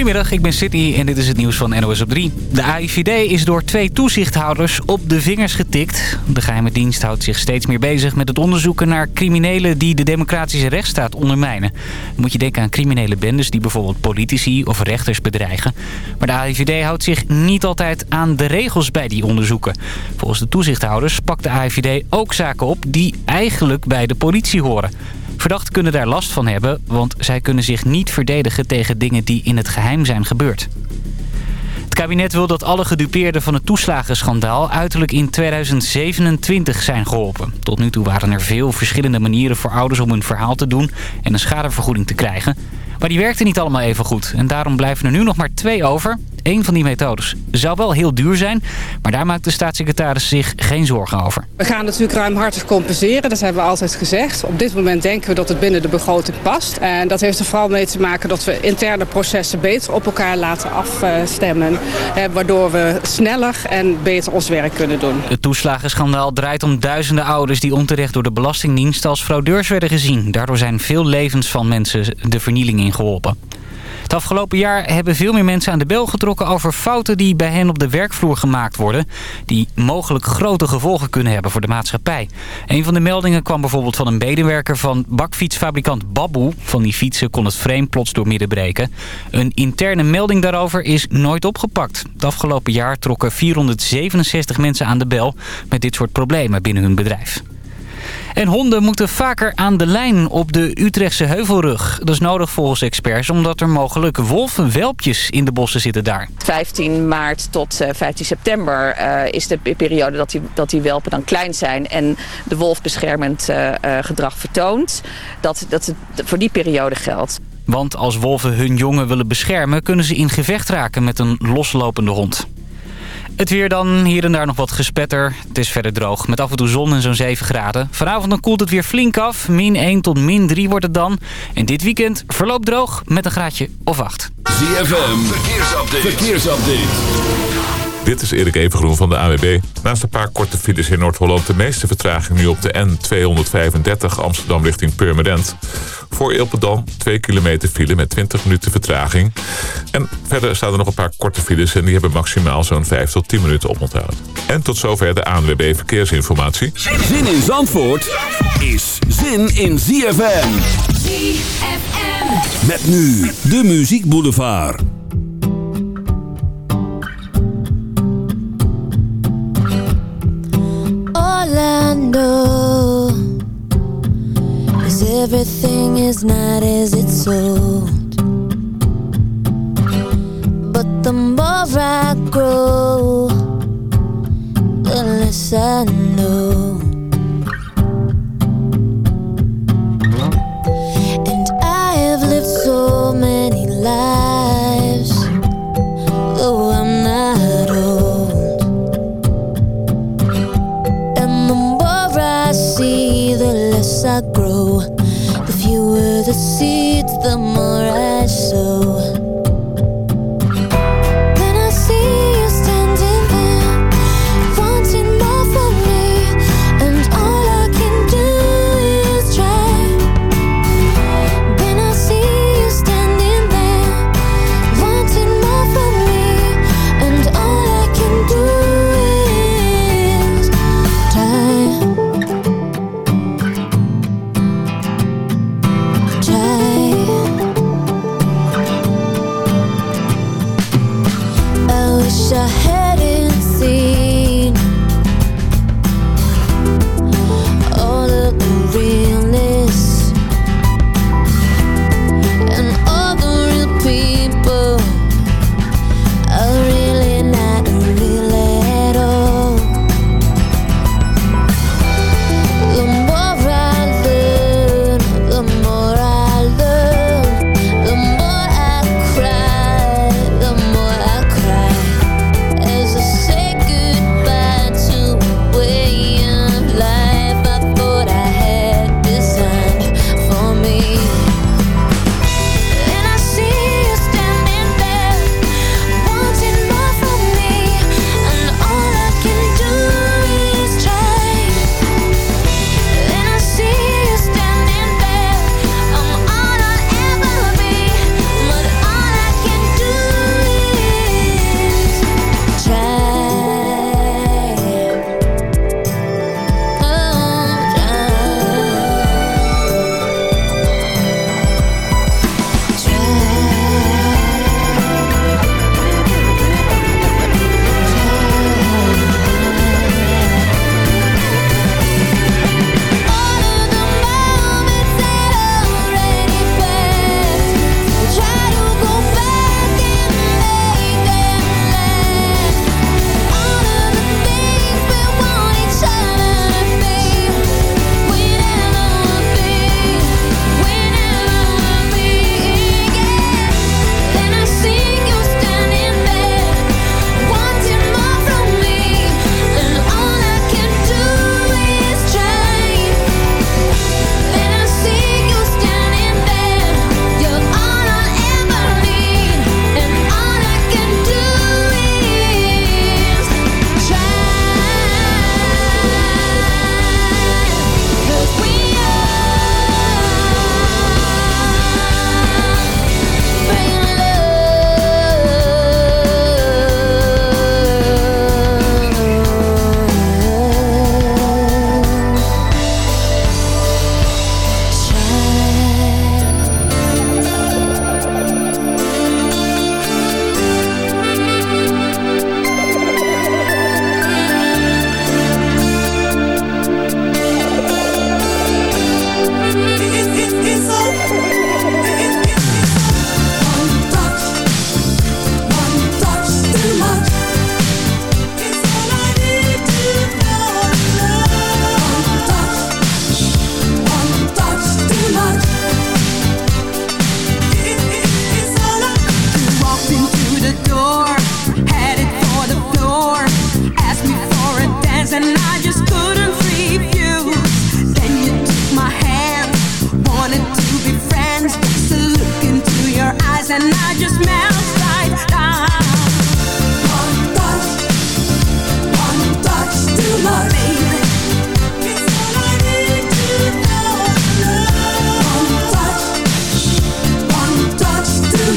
Goedemiddag, ik ben Sydney en dit is het nieuws van NOS op 3. De AIVD is door twee toezichthouders op de vingers getikt. De geheime dienst houdt zich steeds meer bezig met het onderzoeken naar criminelen die de democratische rechtsstaat ondermijnen. Dan moet je denken aan criminele bendes die bijvoorbeeld politici of rechters bedreigen. Maar de AIVD houdt zich niet altijd aan de regels bij die onderzoeken. Volgens de toezichthouders pakt de AIVD ook zaken op die eigenlijk bij de politie horen. Verdachten kunnen daar last van hebben, want zij kunnen zich niet verdedigen tegen dingen die in het geheim zijn gebeurd. Het kabinet wil dat alle gedupeerden van het toeslagenschandaal uiterlijk in 2027 zijn geholpen. Tot nu toe waren er veel verschillende manieren voor ouders om hun verhaal te doen en een schadevergoeding te krijgen. Maar die werkten niet allemaal even goed. En daarom blijven er nu nog maar twee over. Eén van die methodes zou wel heel duur zijn, maar daar maakt de staatssecretaris zich geen zorgen over. We gaan natuurlijk ruimhartig compenseren, dat hebben we altijd gezegd. Op dit moment denken we dat het binnen de begroting past. En dat heeft er vooral mee te maken dat we interne processen beter op elkaar laten afstemmen. Waardoor we sneller en beter ons werk kunnen doen. Het toeslagenschandaal draait om duizenden ouders die onterecht door de Belastingdienst als fraudeurs werden gezien. Daardoor zijn veel levens van mensen de vernieling ingeholpen. Het afgelopen jaar hebben veel meer mensen aan de bel getrokken over fouten die bij hen op de werkvloer gemaakt worden. Die mogelijk grote gevolgen kunnen hebben voor de maatschappij. Een van de meldingen kwam bijvoorbeeld van een medewerker van bakfietsfabrikant Baboe. Van die fietsen kon het frame plots door midden breken. Een interne melding daarover is nooit opgepakt. Het afgelopen jaar trokken 467 mensen aan de bel met dit soort problemen binnen hun bedrijf. En honden moeten vaker aan de lijn op de Utrechtse Heuvelrug. Dat is nodig volgens experts omdat er mogelijk wolvenwelpjes in de bossen zitten daar. 15 maart tot 15 eh, september uh, is de periode dat die, dat die welpen dan klein zijn... en de wolf beschermend uh, gedrag vertoont. Dat, dat het voor die periode geldt. Want als wolven hun jongen willen beschermen... kunnen ze in gevecht raken met een loslopende hond. Het weer dan, hier en daar nog wat gespetter. Het is verder droog, met af en toe zon en zo'n 7 graden. Vanavond dan koelt het weer flink af. Min 1 tot min 3 wordt het dan. En dit weekend verloopt droog met een graadje of 8. ZFM, verkeersupdate. verkeersupdate. Dit is Erik Evengroen van de AWB. Naast een paar korte files in Noord-Holland... de meeste vertraging nu op de N235 Amsterdam richting Purmerend. Voor Ilpendam 2 kilometer file met 20 minuten vertraging. En verder staan er nog een paar korte files... en die hebben maximaal zo'n 5 tot 10 minuten oponthoud. En tot zover de ANWB Verkeersinformatie. Zin in Zandvoort is zin in ZFM. ZFM. Met nu de Muziek Boulevard. All I know is everything is not as it's sold. But the more I grow, the less I know. The seeds, the more I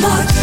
Mark.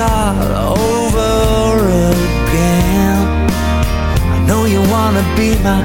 start over again. I know you wanna be my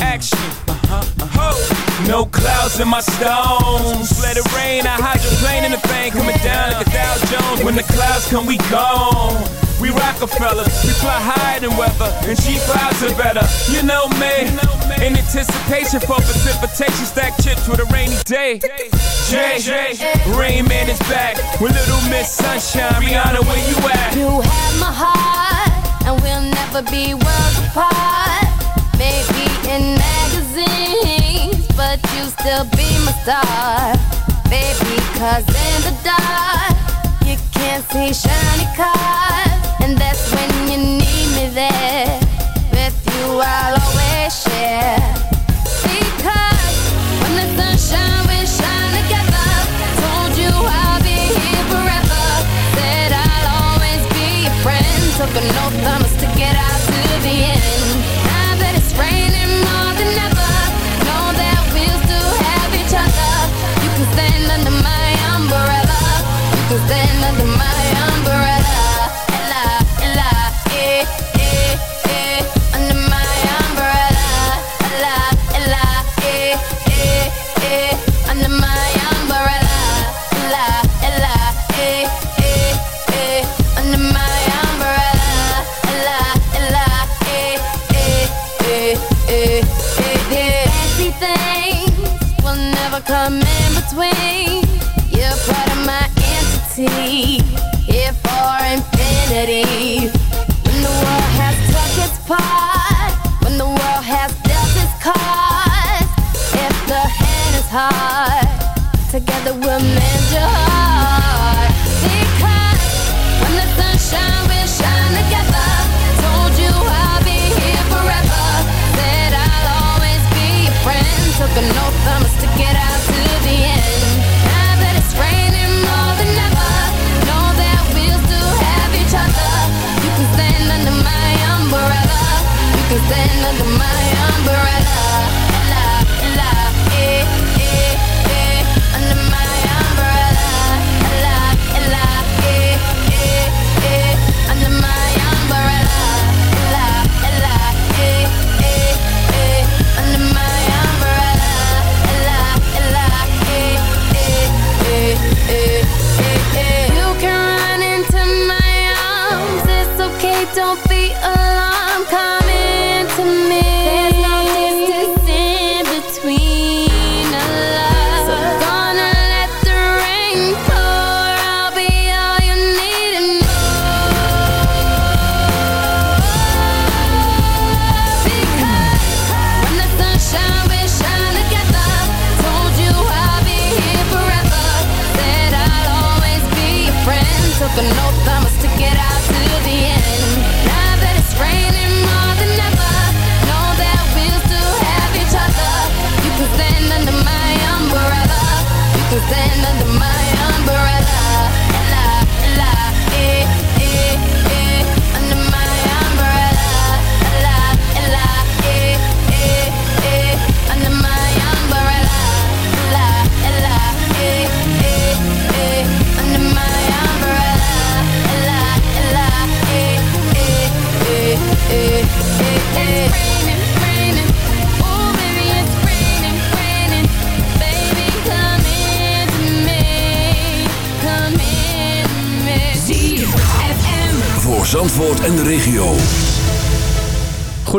action. Uh-huh, uh-huh. No clouds in my stones. Let it rain, I hydroplane in the fan coming down like a Dow Jones. When the clouds come, we gone. We Rockefeller. we fly higher than weather, and cheap vibes are better. You know me. In anticipation for precipitation, stack chips with a rainy day. Jay, Rain Man is back with Little Miss Sunshine. Rihanna, where you at? You have my heart, and we'll never be worlds apart. Maybe in magazines, but you still be my star, baby. Cause in the dark, you can't see shiny cars. your heart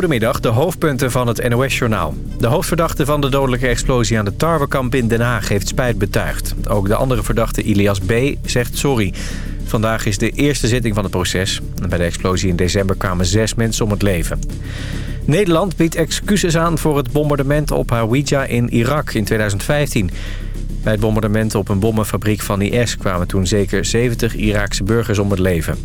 Goedemiddag, de hoofdpunten van het NOS-journaal. De hoofdverdachte van de dodelijke explosie aan de tarwekamp in Den Haag heeft spijt betuigd. Ook de andere verdachte, Ilias B., zegt sorry. Vandaag is de eerste zitting van het proces. Bij de explosie in december kwamen zes mensen om het leven. Nederland biedt excuses aan voor het bombardement op Hawija in Irak in 2015... Bij het bombardement op een bommenfabriek van IS kwamen toen zeker 70 Iraakse burgers om het leven.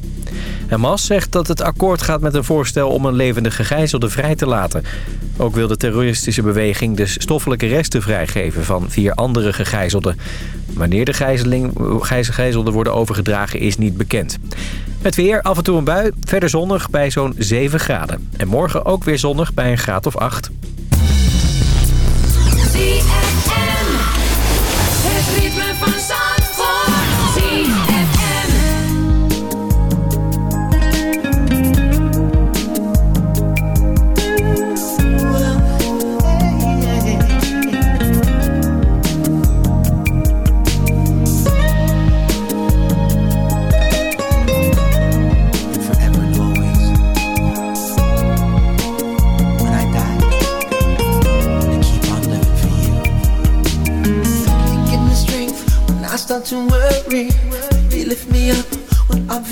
Hamas zegt dat het akkoord gaat met een voorstel om een levende gegijzelde vrij te laten. Ook wil de terroristische beweging de stoffelijke resten vrijgeven van vier andere gegijzelden. Wanneer de gijzelden worden overgedragen is niet bekend. Het weer, af en toe een bui, verder zonnig bij zo'n 7 graden. En morgen ook weer zonnig bij een graad of 8.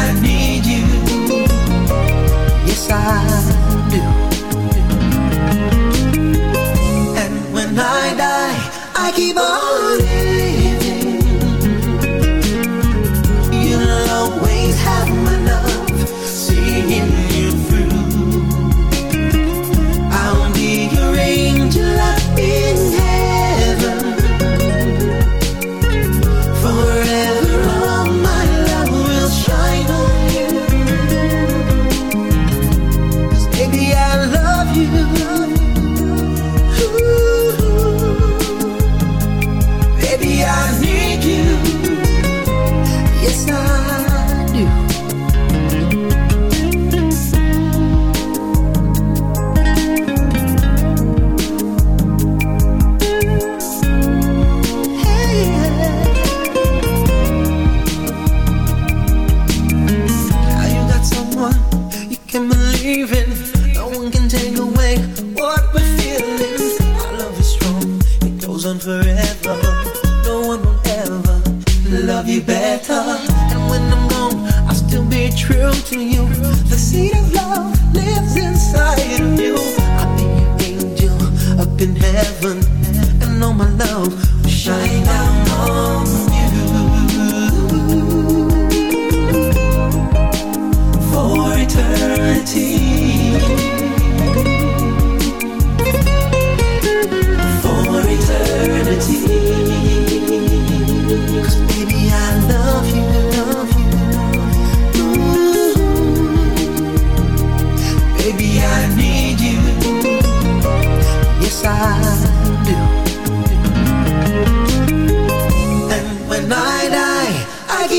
I need you. Yes, I do. And when I die, I keep on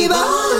Viva.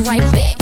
Right back.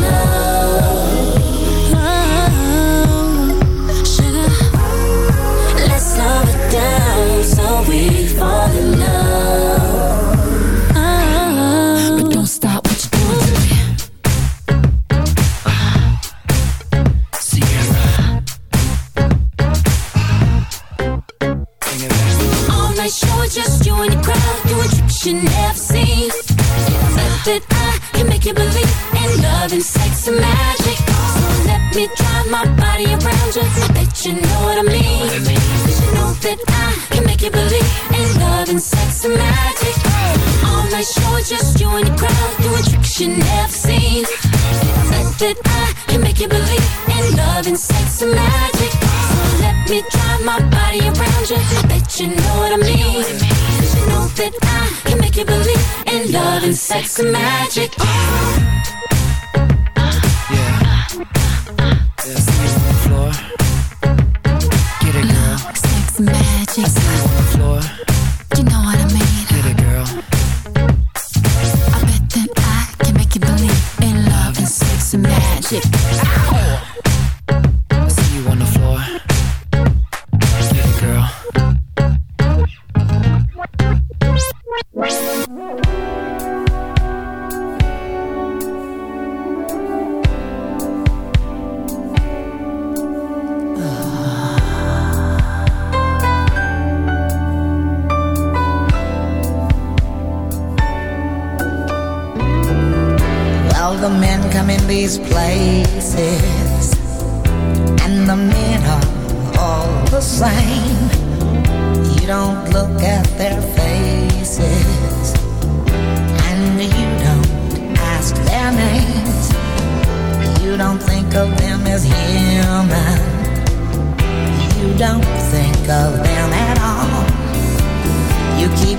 I bet you know what I mean. Cause you know that I can make you believe in love and sex and magic. All night show, just you and your crowd doing tricks you never seen. That I can make you believe in love and sex and magic. So let me drive my body around you. Bet you know what I mean. Cause you know that I can make you believe in love and sex and magic.